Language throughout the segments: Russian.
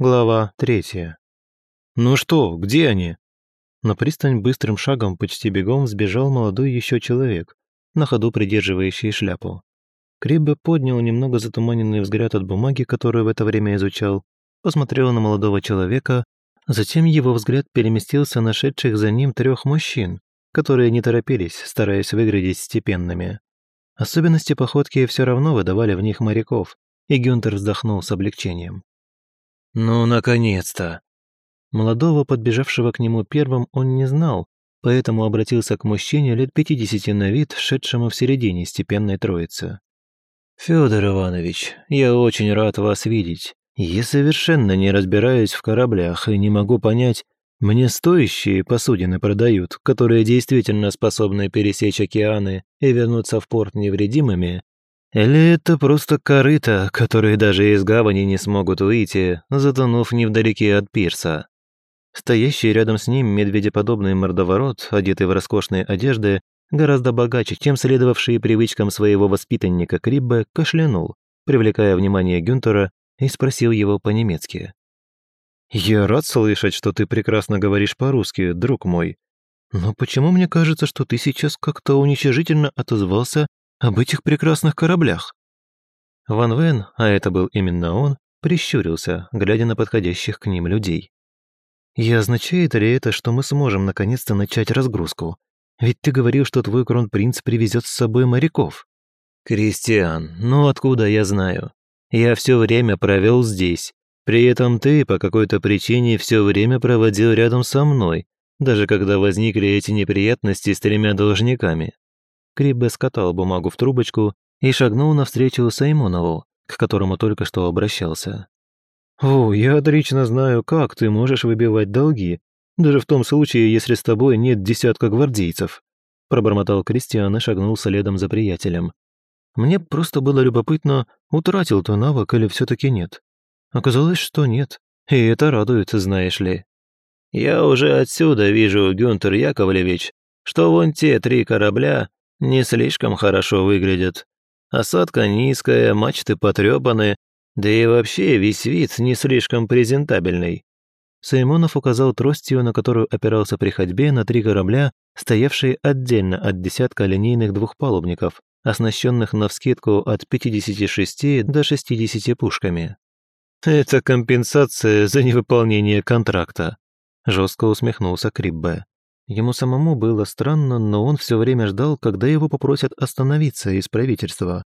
Глава третья. «Ну что, где они?» На пристань быстрым шагом, почти бегом, сбежал молодой еще человек, на ходу придерживающий шляпу. Криббе поднял немного затуманенный взгляд от бумаги, которую в это время изучал, посмотрел на молодого человека, затем его взгляд переместился на шедших за ним трех мужчин, которые не торопились, стараясь выглядеть степенными. Особенности походки все равно выдавали в них моряков, и Гюнтер вздохнул с облегчением. «Ну, наконец-то!» Молодого, подбежавшего к нему первым, он не знал, поэтому обратился к мужчине лет пятидесяти на вид, шедшему в середине степенной троицы. «Федор Иванович, я очень рад вас видеть. Я совершенно не разбираюсь в кораблях и не могу понять, мне стоящие посудины продают, которые действительно способны пересечь океаны и вернуться в порт невредимыми, или это просто корыта, которые даже из гавани не смогут выйти, затонув невдалеке от пирса? Стоящий рядом с ним медведеподобный мордоворот, одетый в роскошные одежды, гораздо богаче, чем следовавший привычкам своего воспитанника Криббе, кашлянул, привлекая внимание Гюнтера, и спросил его по-немецки. «Я рад слышать, что ты прекрасно говоришь по-русски, друг мой. Но почему мне кажется, что ты сейчас как-то уничижительно отозвался об этих прекрасных кораблях?» Ван Вен, а это был именно он, прищурился, глядя на подходящих к ним людей. «И означает ли это, что мы сможем наконец-то начать разгрузку? Ведь ты говорил, что твой кронпринц привезет с собой моряков». «Кристиан, ну откуда я знаю? Я все время провел здесь. При этом ты по какой-то причине все время проводил рядом со мной, даже когда возникли эти неприятности с тремя должниками. Криббе скатал бумагу в трубочку и шагнул навстречу Саймонову, к которому только что обращался. «О, я отлично знаю, как ты можешь выбивать долги, даже в том случае, если с тобой нет десятка гвардейцев», пробормотал Кристиан и шагнул следом за приятелем. «Мне просто было любопытно, утратил ты навык или все таки нет. Оказалось, что нет, и это радует, знаешь ли». «Я уже отсюда вижу, Гюнтер Яковлевич, что вон те три корабля не слишком хорошо выглядят. Осадка низкая, мачты потрепаны, да и вообще весь вид не слишком презентабельный. Саймонов указал тростью, на которую опирался при ходьбе, на три корабля, стоявшие отдельно от десятка линейных двухпалубников, оснащенных навскидку от 56 до 60 пушками. «Это компенсация за невыполнение контракта», – жестко усмехнулся Криббе. Ему самому было странно, но он все время ждал, когда его попросят остановиться из правительства.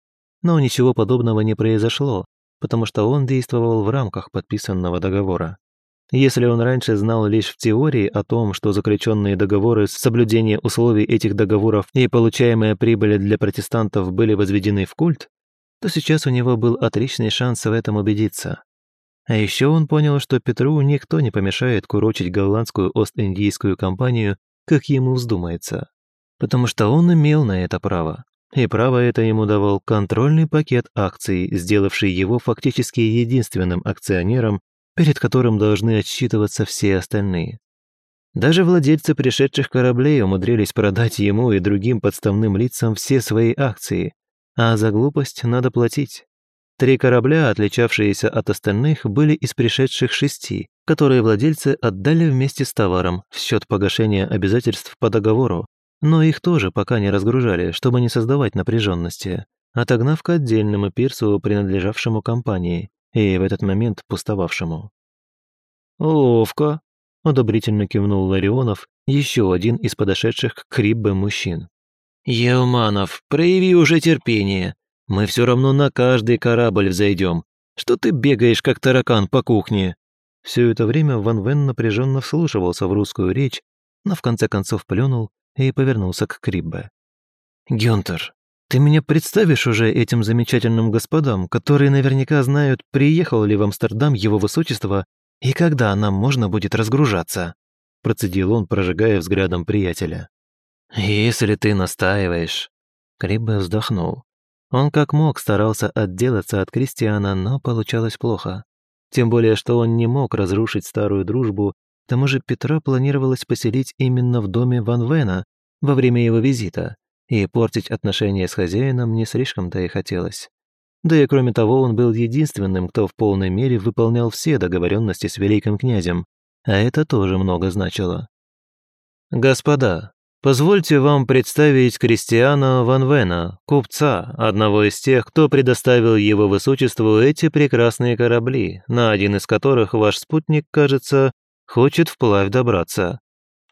Но ничего подобного не произошло, потому что он действовал в рамках подписанного договора. Если он раньше знал лишь в теории о том, что заключенные договоры, соблюдение условий этих договоров и получаемая прибыль для протестантов были возведены в культ, то сейчас у него был отличный шанс в этом убедиться. А еще он понял, что Петру никто не помешает курочить голландскую Ост-Индийскую компанию как ему вздумается. Потому что он имел на это право. И право это ему давал контрольный пакет акций, сделавший его фактически единственным акционером, перед которым должны отсчитываться все остальные. Даже владельцы пришедших кораблей умудрились продать ему и другим подставным лицам все свои акции, а за глупость надо платить. Три корабля, отличавшиеся от остальных, были из пришедших шести, которые владельцы отдали вместе с товаром в счет погашения обязательств по договору, но их тоже пока не разгружали, чтобы не создавать напряженности, отогнав к отдельному пирсу, принадлежавшему компании и в этот момент пустовавшему. «Ловко», — одобрительно кивнул Ларионов, еще один из подошедших к Криббе мужчин. «Елманов, прояви уже терпение. Мы все равно на каждый корабль взойдем. Что ты бегаешь, как таракан по кухне?» Все это время Ван Вен напряженно вслушивался в русскую речь, но в конце концов плюнул и повернулся к Криббе. «Гюнтер, ты меня представишь уже этим замечательным господам, которые наверняка знают, приехал ли в Амстердам его высочество и когда нам можно будет разгружаться?» процедил он, прожигая взглядом приятеля. «Если ты настаиваешь...» Криббе вздохнул. Он как мог старался отделаться от Кристиана, но получалось плохо. Тем более, что он не мог разрушить старую дружбу, к тому же Петра планировалось поселить именно в доме Ван Вена во время его визита, и портить отношения с хозяином не слишком-то и хотелось. Да и кроме того, он был единственным, кто в полной мере выполнял все договоренности с великим князем, а это тоже много значило. «Господа, позвольте вам представить Кристиана Ван Вена, купца, одного из тех, кто предоставил его высочеству эти прекрасные корабли, на один из которых ваш спутник, кажется, хочет вплавь добраться».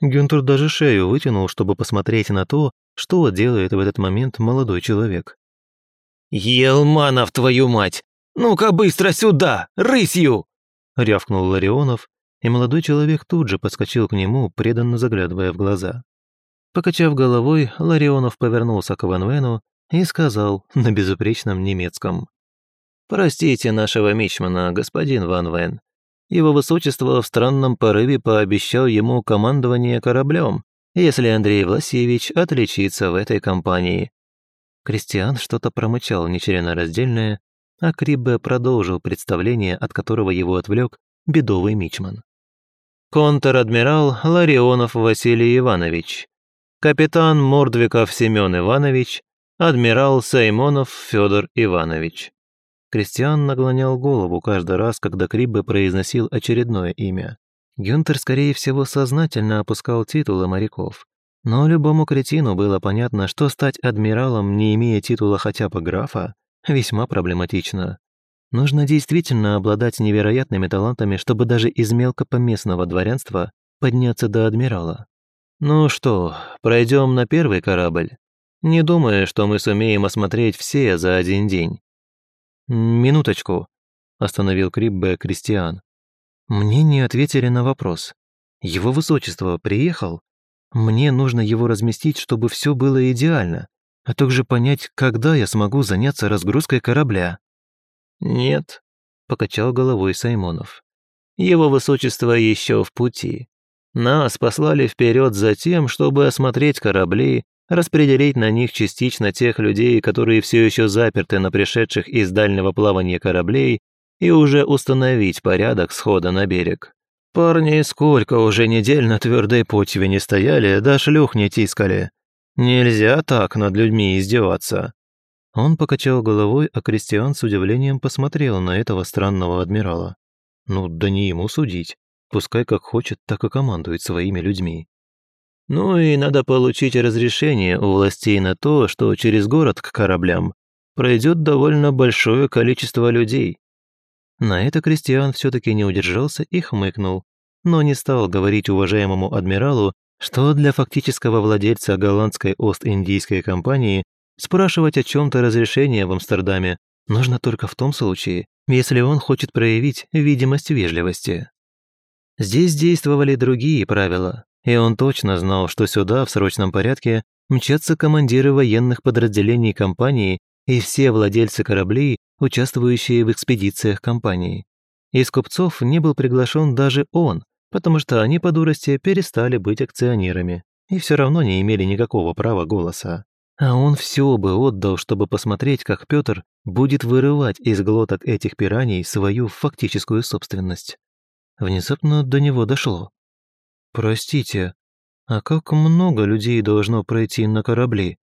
Гюнтер даже шею вытянул, чтобы посмотреть на то, что делает в этот момент молодой человек. «Елманов, твою мать! Ну-ка быстро сюда, рысью!» рявкнул Ларионов, и молодой человек тут же подскочил к нему, преданно заглядывая в глаза. Покачав головой, Ларионов повернулся к Ван Вену и сказал на безупречном немецком. «Простите нашего мичмана, господин Ван Вен. Его высочество в странном порыве пообещал ему командование кораблем, если Андрей Власевич отличится в этой компании. Кристиан что-то промычал нечленораздельное, а Криббе продолжил представление, от которого его отвлек бедовый мичман. Контр-адмирал Ларионов Василий Иванович, капитан Мордвиков Семен Иванович, адмирал Саймонов Федор Иванович. Кристиан наклонял голову каждый раз, когда Криббе произносил очередное имя. Гюнтер, скорее всего, сознательно опускал титулы моряков, но любому кретину было понятно, что стать адмиралом, не имея титула хотя бы графа, весьма проблематично. Нужно действительно обладать невероятными талантами, чтобы даже из мелкопоместного дворянства подняться до адмирала. Ну что, пройдем на первый корабль? Не думаю, что мы сумеем осмотреть все за один день. Минуточку, остановил Криббе Кристиан. Мне не ответили на вопрос. Его высочество приехал? Мне нужно его разместить, чтобы все было идеально, а также понять, когда я смогу заняться разгрузкой корабля». «Нет», — покачал головой Саймонов. «Его высочество еще в пути. Нас послали вперед за тем, чтобы осмотреть корабли, распределить на них частично тех людей, которые все еще заперты на пришедших из дальнего плавания кораблей, и уже установить порядок схода на берег. Парни сколько уже недель на твердой почве не стояли, да шлюх не тискали. Нельзя так над людьми издеваться». Он покачал головой, а Кристиан с удивлением посмотрел на этого странного адмирала. Ну, да не ему судить. Пускай как хочет, так и командует своими людьми. Ну и надо получить разрешение у властей на то, что через город к кораблям пройдет довольно большое количество людей. На это Кристиан все-таки не удержался и хмыкнул, но не стал говорить уважаемому адмиралу, что для фактического владельца голландской Ост-Индийской компании спрашивать о чем-то разрешение в Амстердаме нужно только в том случае, если он хочет проявить видимость вежливости. Здесь действовали другие правила, и он точно знал, что сюда в срочном порядке мчатся командиры военных подразделений компании и все владельцы кораблей, участвующие в экспедициях компании. Из купцов не был приглашен даже он, потому что они по дурости перестали быть акционерами и все равно не имели никакого права голоса. А он все бы отдал, чтобы посмотреть, как Петр будет вырывать из глоток этих пираний свою фактическую собственность. Внезапно до него дошло. «Простите, а как много людей должно пройти на корабли?»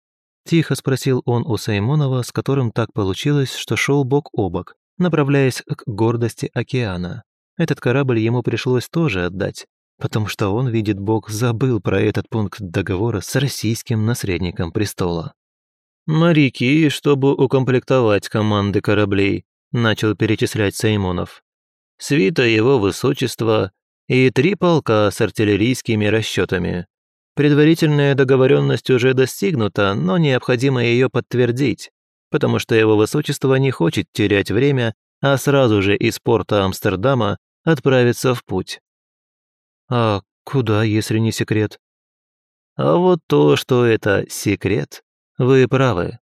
Тихо спросил он у Саймонова, с которым так получилось, что шел бок о бок, направляясь к гордости океана. Этот корабль ему пришлось тоже отдать, потому что он, видит Бог, забыл про этот пункт договора с российским наследником престола. «Моряки, чтобы укомплектовать команды кораблей», начал перечислять Саймонов. «Свита его высочества и три полка с артиллерийскими расчетами. Предварительная договоренность уже достигнута, но необходимо ее подтвердить, потому что его высочество не хочет терять время, а сразу же из порта Амстердама отправиться в путь. А куда, если не секрет? А вот то, что это секрет, вы правы.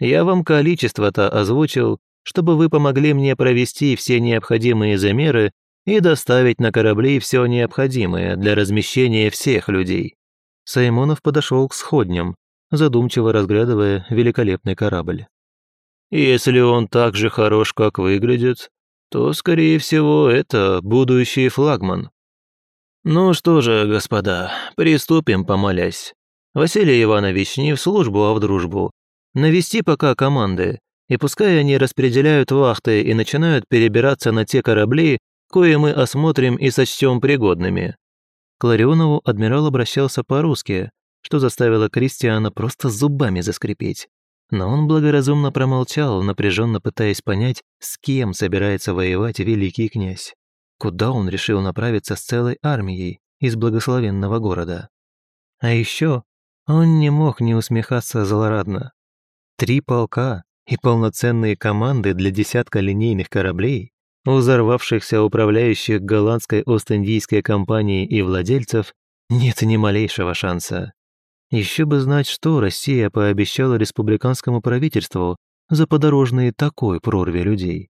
Я вам количество-то озвучил, чтобы вы помогли мне провести все необходимые замеры и доставить на корабли все необходимое для размещения всех людей. Саймонов подошел к сходням, задумчиво разглядывая великолепный корабль. «Если он так же хорош, как выглядит, то, скорее всего, это будущий флагман». «Ну что же, господа, приступим, помолясь. Василий Иванович, не в службу, а в дружбу. Навести пока команды, И пускай они распределяют вахты и начинают перебираться на те корабли, кое мы осмотрим и сочтем пригодными». К Ларионову адмирал обращался по-русски, что заставило Кристиана просто зубами заскрипеть. Но он благоразумно промолчал, напряженно пытаясь понять, с кем собирается воевать великий князь. Куда он решил направиться с целой армией из благословенного города. А еще он не мог не усмехаться злорадно. Три полка и полноценные команды для десятка линейных кораблей, взорвавшихся управляющих голландской Ост-Индийской компанией и владельцев, нет ни малейшего шанса. Еще бы знать, что Россия пообещала республиканскому правительству за подорожные такой прорве людей.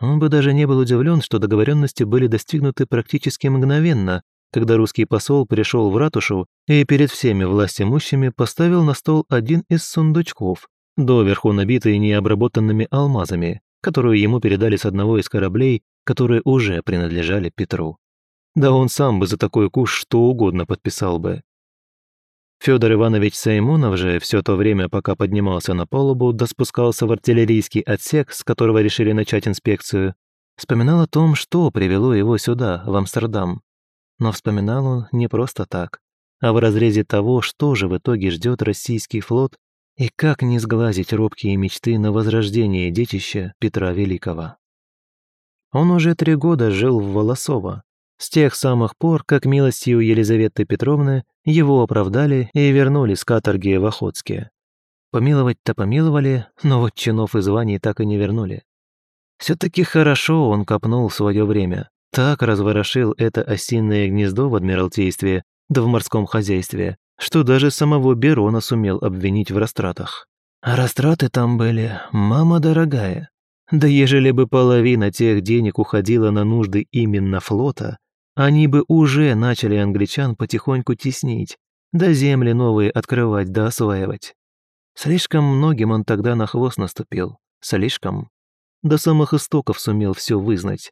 Он бы даже не был удивлен, что договоренности были достигнуты практически мгновенно, когда русский посол пришел в ратушу и перед всеми властимущими поставил на стол один из сундучков, доверху набитый необработанными алмазами, которую ему передали с одного из кораблей, которые уже принадлежали Петру. Да он сам бы за такой куш что угодно подписал бы. Федор Иванович Саймонов же все то время, пока поднимался на палубу, да спускался в артиллерийский отсек, с которого решили начать инспекцию, вспоминал о том, что привело его сюда, в Амстердам. Но вспоминал он не просто так, а в разрезе того, что же в итоге ждет российский флот и как не сглазить робкие мечты на возрождение детища Петра Великого. Он уже три года жил в Волосово, с тех самых пор, как милостью Елизаветы Петровны его оправдали и вернули с каторги в Охотске. Помиловать-то помиловали, но вот чинов и званий так и не вернули. Все-таки хорошо он копнул свое время, так разворошил это осиное гнездо в Адмиралтействе, да в морском хозяйстве, что даже самого Берона сумел обвинить в растратах. Растраты там были, мама дорогая. Да ежели бы половина тех денег уходила на нужды именно флота, они бы уже начали англичан потихоньку теснить, да земли новые открывать да осваивать. Слишком многим он тогда на хвост наступил, слишком. До самых истоков сумел все вызнать.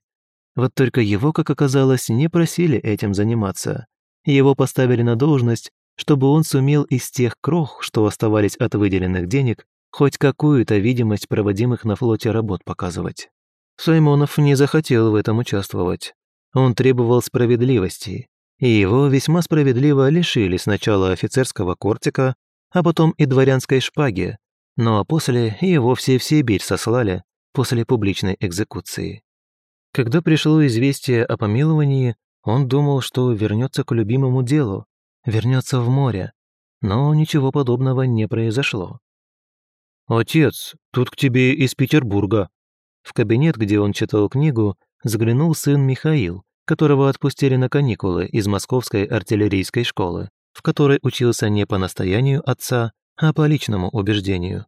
Вот только его, как оказалось, не просили этим заниматься. Его поставили на должность, чтобы он сумел из тех крох, что оставались от выделенных денег, хоть какую-то видимость проводимых на флоте работ показывать. Саймонов не захотел в этом участвовать. Он требовал справедливости, и его весьма справедливо лишили сначала офицерского кортика, а потом и дворянской шпаги, ну а после и вовсе в Сибирь сослали после публичной экзекуции. Когда пришло известие о помиловании, он думал, что вернется к любимому делу, вернется в море, но ничего подобного не произошло. «Отец, тут к тебе из Петербурга». В кабинет, где он читал книгу, заглянул сын Михаил, которого отпустили на каникулы из Московской артиллерийской школы, в которой учился не по настоянию отца, а по личному убеждению.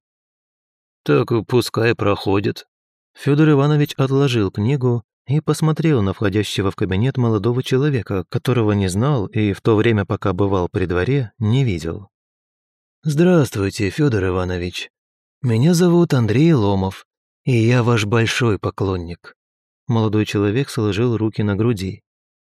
«Так пускай проходит». Федор Иванович отложил книгу и посмотрел на входящего в кабинет молодого человека, которого не знал и в то время, пока бывал при дворе, не видел. «Здравствуйте, Федор Иванович. Меня зовут Андрей Ломов, и я ваш большой поклонник молодой человек сложил руки на груди.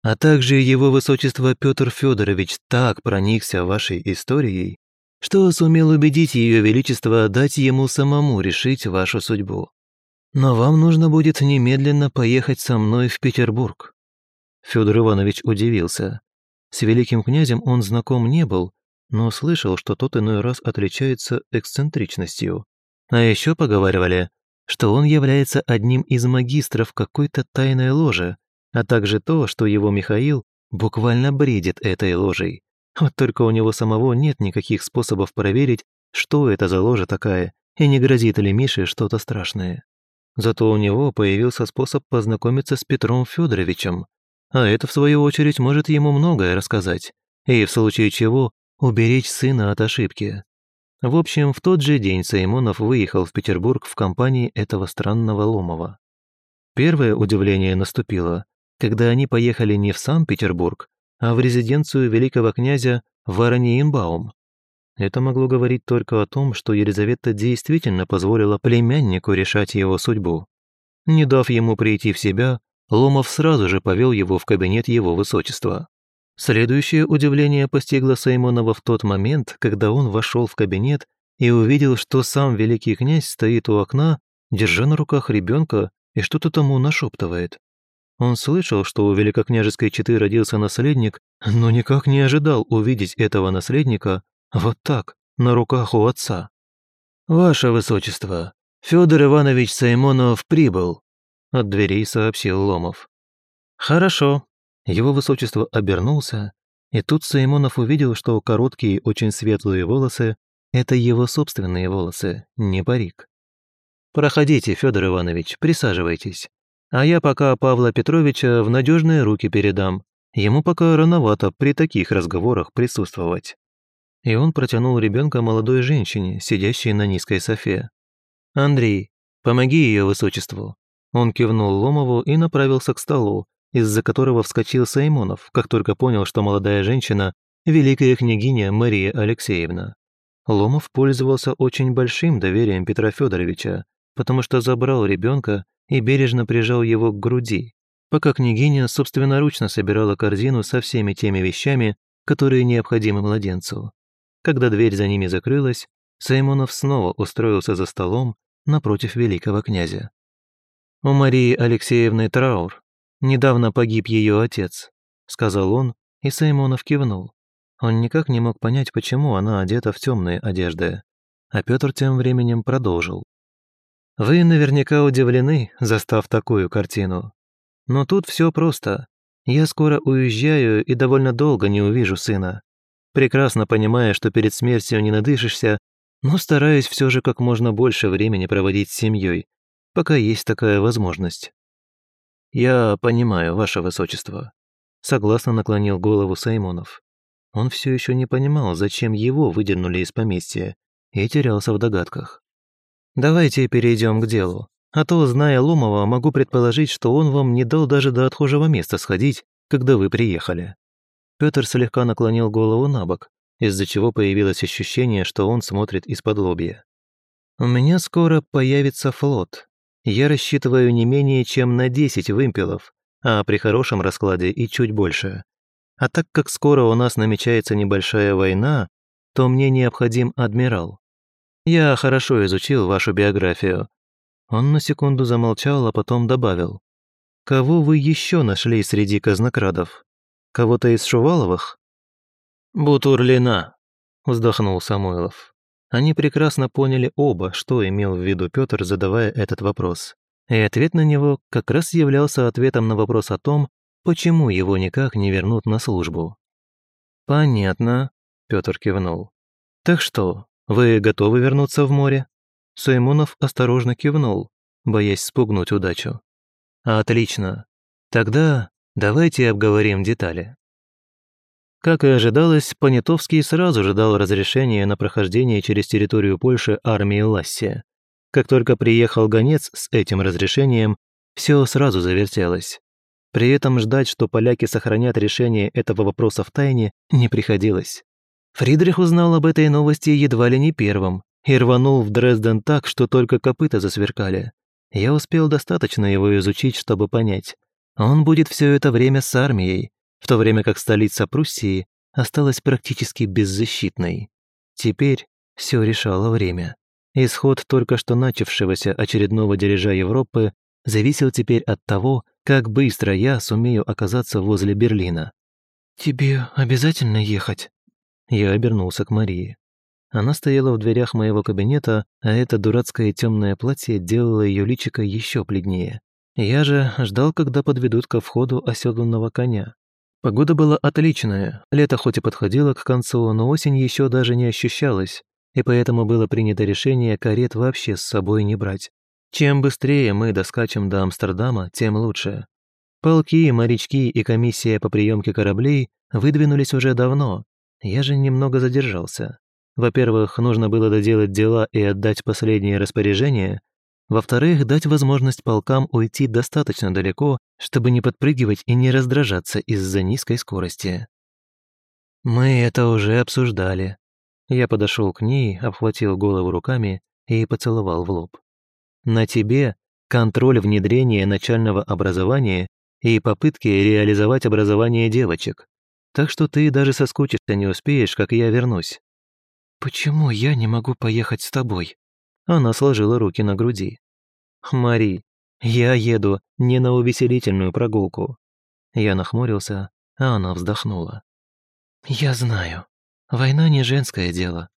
А также его высочество Петр Федорович так проникся вашей историей, что сумел убедить ее величество дать ему самому решить вашу судьбу. Но вам нужно будет немедленно поехать со мной в Петербург. Федор Иванович удивился. С великим князем он знаком не был, но слышал, что тот иной раз отличается эксцентричностью. А еще поговаривали, что он является одним из магистров какой-то тайной ложи, а также то, что его Михаил буквально бредит этой ложей. Вот только у него самого нет никаких способов проверить, что это за ложа такая, и не грозит ли Мише что-то страшное. Зато у него появился способ познакомиться с Петром Федоровичем, а это, в свою очередь, может ему многое рассказать, и в случае чего уберечь сына от ошибки. В общем, в тот же день Саймонов выехал в Петербург в компании этого странного Ломова. Первое удивление наступило, когда они поехали не в Санкт-Петербург, а в резиденцию великого князя Вараниенбаум. Это могло говорить только о том, что Елизавета действительно позволила племяннику решать его судьбу. Не дав ему прийти в себя, Ломов сразу же повел его в кабинет его высочества. Следующее удивление постигло Саймонова в тот момент, когда он вошел в кабинет и увидел, что сам великий князь стоит у окна держа на руках ребенка и что-то тому нашептывает. Он слышал, что у великокняжеской четы родился наследник, но никак не ожидал увидеть этого наследника вот так, на руках у отца. «Ваше Высочество, Федор Иванович Саймонов прибыл», от дверей сообщил Ломов. «Хорошо». Его Высочество обернулся, и тут Саймонов увидел, что короткие, очень светлые волосы – это его собственные волосы, не парик. «Проходите, Федор Иванович, присаживайтесь. А я пока Павла Петровича в надежные руки передам. Ему пока рановато при таких разговорах присутствовать». И он протянул ребенка молодой женщине, сидящей на низкой софе. «Андрей, помоги ее высочеству». Он кивнул Ломову и направился к столу, из-за которого вскочил Саймонов, как только понял, что молодая женщина – великая княгиня Мария Алексеевна. Ломов пользовался очень большим доверием Петра Федоровича, потому что забрал ребенка и бережно прижал его к груди, пока княгиня собственноручно собирала корзину со всеми теми вещами, которые необходимы младенцу. Когда дверь за ними закрылась, Саймонов снова устроился за столом напротив великого князя. У Марии Алексеевны траур. Недавно погиб ее отец, сказал он, и Саймонов кивнул. Он никак не мог понять, почему она одета в темные одежды. А Петр тем временем продолжил. Вы наверняка удивлены, застав такую картину. Но тут все просто. Я скоро уезжаю и довольно долго не увижу сына. Прекрасно понимая, что перед смертью не надышишься, но стараюсь все же как можно больше времени проводить с семьей, пока есть такая возможность. Я понимаю, ваше высочество. Согласно наклонил голову Саймонов. Он все еще не понимал, зачем его выдернули из поместья, и терялся в догадках. Давайте перейдем к делу. А то, зная Ломова, могу предположить, что он вам не дал даже до отхожего места сходить, когда вы приехали». Петр слегка наклонил голову на бок, из-за чего появилось ощущение, что он смотрит из-под лобья. «У меня скоро появится флот. Я рассчитываю не менее чем на 10 вымпелов, а при хорошем раскладе и чуть больше. А так как скоро у нас намечается небольшая война, то мне необходим адмирал. Я хорошо изучил вашу биографию». Он на секунду замолчал, а потом добавил. «Кого вы еще нашли среди казнокрадов? Кого-то из Шуваловых?» «Бутурлина», — вздохнул Самойлов. Они прекрасно поняли оба, что имел в виду Петр, задавая этот вопрос. И ответ на него как раз являлся ответом на вопрос о том, почему его никак не вернут на службу. «Понятно», — Петр кивнул. «Так что, «Вы готовы вернуться в море?» Саймонов осторожно кивнул, боясь спугнуть удачу. «Отлично. Тогда давайте обговорим детали». Как и ожидалось, Понятовский сразу же дал разрешение на прохождение через территорию Польши армии Лассия. Как только приехал гонец с этим разрешением, все сразу завертелось. При этом ждать, что поляки сохранят решение этого вопроса в тайне, не приходилось. Фридрих узнал об этой новости едва ли не первым и рванул в Дрезден так, что только копыта засверкали. Я успел достаточно его изучить, чтобы понять. Он будет все это время с армией, в то время как столица Пруссии осталась практически беззащитной. Теперь все решало время. Исход только что начавшегося очередного дележа Европы зависел теперь от того, как быстро я сумею оказаться возле Берлина. «Тебе обязательно ехать?» Я обернулся к Марии. Она стояла в дверях моего кабинета, а это дурацкое темное платье делало ее личико еще бледнее. Я же ждал, когда подведут ко входу оседланного коня. Погода была отличная, лето хоть и подходило к концу, но осень еще даже не ощущалась, и поэтому было принято решение карет вообще с собой не брать. Чем быстрее мы доскачем до Амстердама, тем лучше. Полки, морячки и комиссия по приемке кораблей выдвинулись уже давно, я же немного задержался. Во-первых, нужно было доделать дела и отдать последние распоряжения. Во-вторых, дать возможность полкам уйти достаточно далеко, чтобы не подпрыгивать и не раздражаться из-за низкой скорости. Мы это уже обсуждали. Я подошел к ней, обхватил голову руками и поцеловал в лоб. На тебе контроль внедрения начального образования и попытки реализовать образование девочек. Так что ты даже соскучишься не успеешь, как я вернусь». «Почему я не могу поехать с тобой?» Она сложила руки на груди. Мари, я еду не на увеселительную прогулку». Я нахмурился, а она вздохнула. «Я знаю. Война не женское дело.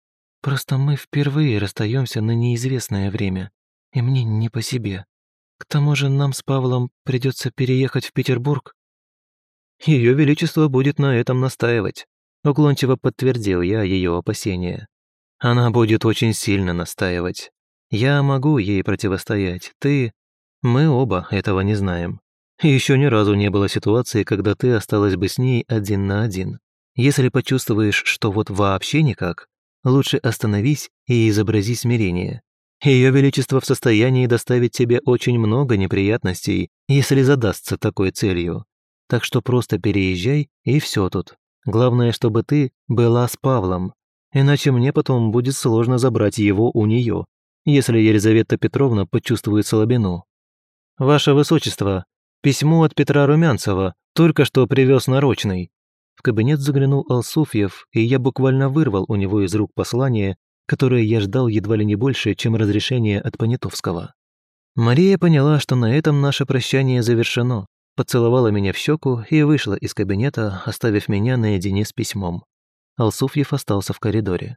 Просто мы впервые расстаемся на неизвестное время, и мне не по себе. К тому же нам с Павлом придется переехать в Петербург». Ее Величество будет на этом настаивать. Уклончиво подтвердил я ее опасения. Она будет очень сильно настаивать. Я могу ей противостоять, ты... Мы оба этого не знаем. Еще ни разу не было ситуации, когда ты осталась бы с ней один на один. Если почувствуешь, что вот вообще никак, лучше остановись и изобрази смирение. Ее Величество в состоянии доставить тебе очень много неприятностей, если задастся такой целью. Так что просто переезжай, и все тут. Главное, чтобы ты была с Павлом, иначе мне потом будет сложно забрать его у нее, если Елизавета Петровна почувствует слабину. Ваше Высочество, письмо от Петра Румянцева, только что привез нарочный. В кабинет заглянул Алсуфьев, и я буквально вырвал у него из рук послание, которое я ждал едва ли не больше, чем разрешение от Понятовского. Мария поняла, что на этом наше прощание завершено, поцеловала меня в щеку и вышла из кабинета, оставив меня наедине с письмом. Алсуфьев остался в коридоре.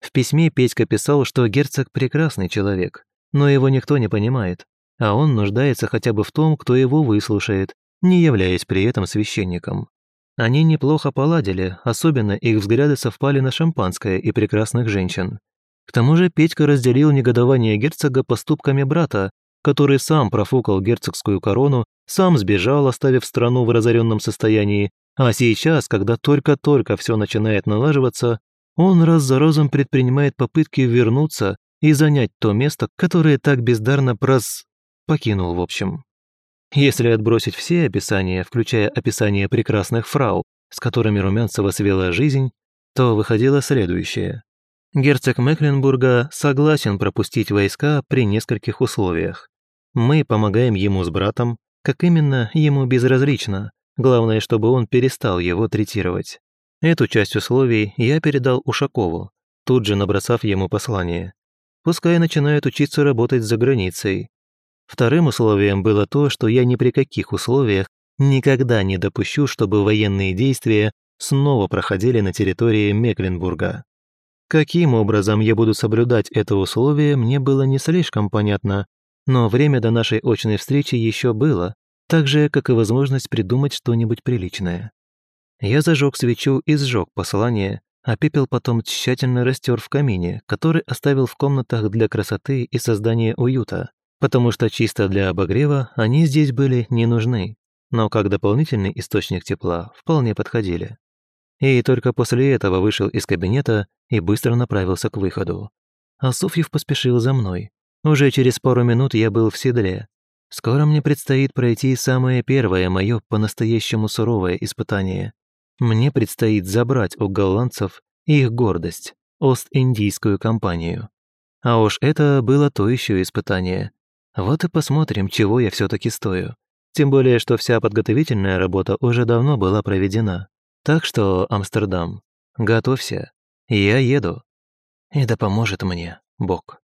В письме Петька писал, что герцог прекрасный человек, но его никто не понимает, а он нуждается хотя бы в том, кто его выслушает, не являясь при этом священником. Они неплохо поладили, особенно их взгляды совпали на шампанское и прекрасных женщин. К тому же Петька разделил негодование герцога поступками брата, который сам профукал герцогскую корону, сам сбежал, оставив страну в разоренном состоянии, а сейчас, когда только-только все начинает налаживаться, он раз за разом предпринимает попытки вернуться и занять то место, которое так бездарно прос... покинул в общем. Если отбросить все описания, включая описание прекрасных фрау, с которыми Румянцева свела жизнь, то выходило следующее. Герцог Мекленбурга согласен пропустить войска при нескольких условиях. Мы помогаем ему с братом, как именно, ему безразлично, главное, чтобы он перестал его третировать. Эту часть условий я передал Ушакову, тут же набросав ему послание. Пускай начинает учиться работать за границей. Вторым условием было то, что я ни при каких условиях никогда не допущу, чтобы военные действия снова проходили на территории Мекленбурга. Каким образом я буду соблюдать это условие, мне было не слишком понятно, но время до нашей очной встречи еще было, так же, как и возможность придумать что-нибудь приличное. Я зажег свечу и сжег послание, а пепел потом тщательно растер в камине, который оставил в комнатах для красоты и создания уюта, потому что чисто для обогрева они здесь были не нужны, но как дополнительный источник тепла вполне подходили и только после этого вышел из кабинета и быстро направился к выходу. А Софьев поспешил за мной. Уже через пару минут я был в седле. Скоро мне предстоит пройти самое первое мое по-настоящему суровое испытание. Мне предстоит забрать у голландцев их гордость, Ост-Индийскую компанию. А уж это было то еще испытание. Вот и посмотрим, чего я все таки стою. Тем более, что вся подготовительная работа уже давно была проведена. Так что, Амстердам, готовься, я еду. И да поможет мне Бог.